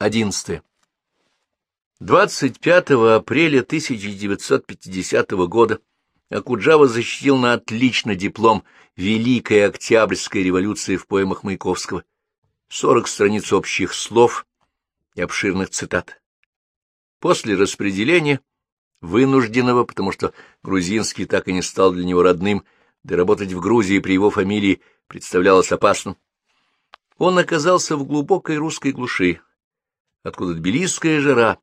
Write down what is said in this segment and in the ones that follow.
11. 25 апреля 1950 года Акуджава защитил на отлично диплом «Великая Октябрьская революция» в поэмах Маяковского. 40 страниц общих слов и обширных цитат. После распределения, вынужденного, потому что грузинский так и не стал для него родным, да работать в Грузии при его фамилии представлялось опасным, он оказался в глубокой русской глуши, откуда тбилисская жара,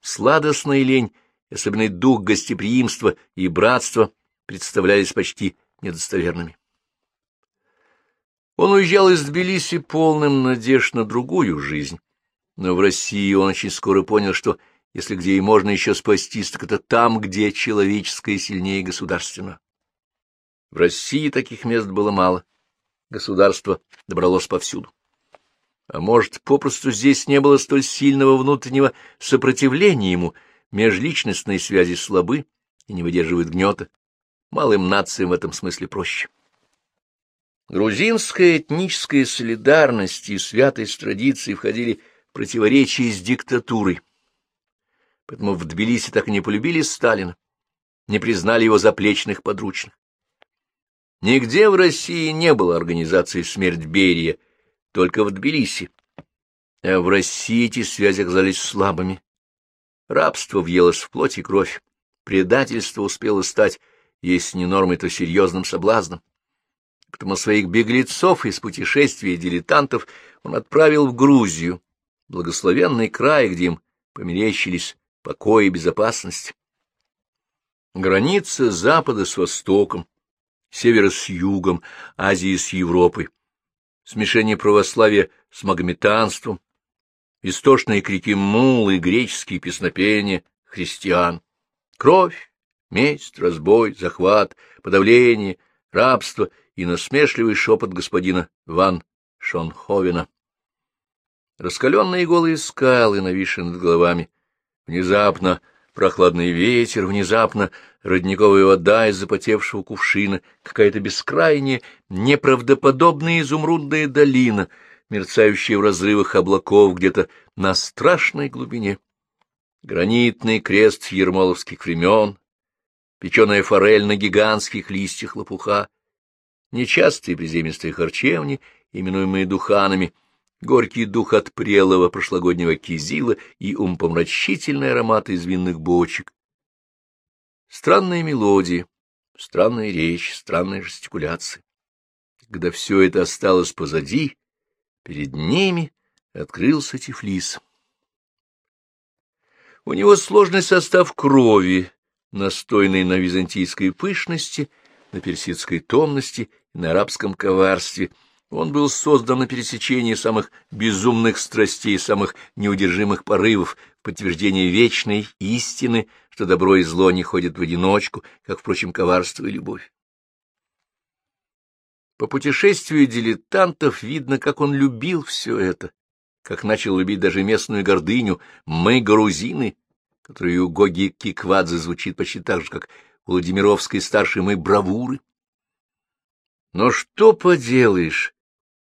сладостная лень, особенный дух гостеприимства и братства представлялись почти недостоверными. Он уезжал из Тбилиси полным надежд на другую жизнь, но в России он очень скоро понял, что если где и можно еще спастись, так это там, где человеческое сильнее государственного. В России таких мест было мало, государство добралось повсюду. А может, попросту здесь не было столь сильного внутреннего сопротивления ему, межличностные связи слабы и не выдерживают гнета. Малым нациям в этом смысле проще. Грузинская этническая солидарность и святость традиции входили в противоречие с диктатурой. Поэтому в Тбилиси так и не полюбили Сталина, не признали его заплечных подручных. Нигде в России не было организации «Смерть Берия», только в Тбилиси. А в России эти связи оказались слабыми. Рабство въелось в плоть и кровь. Предательство успело стать, если не нормой, то серьезным соблазном. Потому своих беглецов из путешествий дилетантов он отправил в Грузию, благословенный край, где им померещились покой и безопасность. Граница Запада с Востоком, Севера с Югом, Азии с Европой смешение православия с магометанством, истошные крики мулы, греческие песнопения христиан, кровь, месть, разбой, захват, подавление, рабство и насмешливый шепот господина Ван Шонховена. Раскаленные голые скалы, нависшие над головами, внезапно прохладный ветер, внезапно родниковая вода из запотевшего кувшина, какая-то бескрайняя, неправдоподобная изумрудная долина, мерцающая в разрывах облаков где-то на страшной глубине. Гранитный крест ермоловских времен, печеная форель на гигантских листьях лопуха, нечастые приземистые харчевни, именуемые духанами, горький дух от прелого прошлогоднего кизила и умпомрачительный аромат из винных бочек, Странные мелодии, странная речь, странные жестикуляции. Когда все это осталось позади, перед ними открылся Тифлис. У него сложный состав крови, настойный на византийской пышности, на персидской томности на арабском коварстве. Он был создан на пересечении самых безумных страстей, самых неудержимых порывов, подтверждение вечной истины, что добро и зло не ходят в одиночку, как, впрочем, коварство и любовь. По путешествию дилетантов видно, как он любил все это, как начал любить даже местную гордыню «Мы грузины», которая у Гоги Киквадзе звучит почти так же, как у Владимировской старшей «Мы бравуры». Но что поделаешь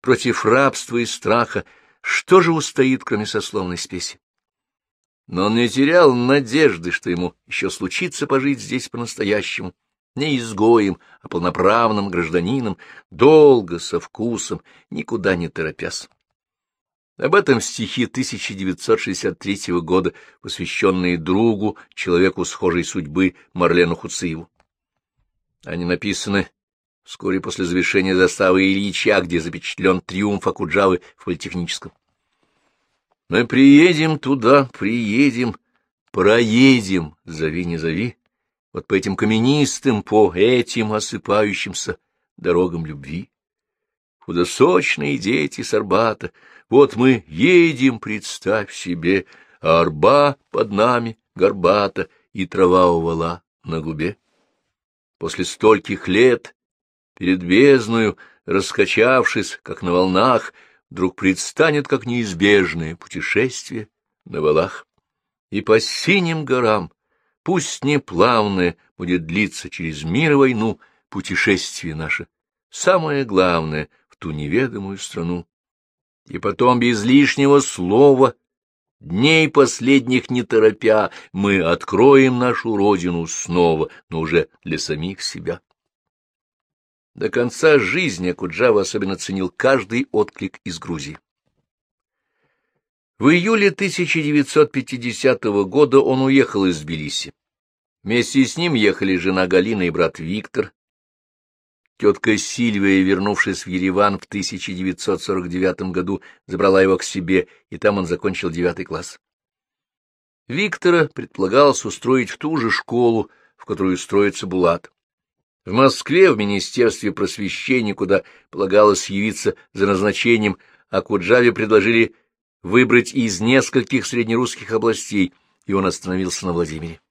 против рабства и страха, что же устоит, кроме сословной спеси? но он не терял надежды, что ему еще случится пожить здесь по-настоящему, не изгоем, а полноправным гражданином, долго, со вкусом, никуда не торопясь. Об этом стихи 1963 года, посвященные другу, человеку схожей судьбы Марлену Хуциеву. Они написаны вскоре после завершения заставы Ильича, где запечатлен триумф Акуджавы в политехническом. Мы приедем туда, приедем, проедем, зови не зови, вот по этим каменистым, по этим осыпающимся дорогам любви. Худосочные дети с Арбата, вот мы едем, представь себе, а Арба под нами горбата и трава увала на губе. После стольких лет, перед бездною, раскачавшись, как на волнах, вдруг предстанет как неизбежное путешествие на валах. И по синим горам, пусть не плавное, будет длиться через мир и войну путешествие наше, самое главное в ту неведомую страну. И потом без лишнего слова Дней последних не торопя, мы откроем нашу родину снова, но уже для самих себя. До конца жизни Акуджава особенно ценил каждый отклик из Грузии. В июле 1950 года он уехал из Тбилиси. Вместе с ним ехали жена Галина и брат Виктор. Тетка Сильвия, вернувшись в Ереван в 1949 году, забрала его к себе, и там он закончил девятый класс. Виктора предполагалось устроить в ту же школу, в которую строится Булат. В Москве, в Министерстве просвещения, куда полагалось явиться за назначением, Акуджаве предложили выбрать из нескольких среднерусских областей, и он остановился на Владимире.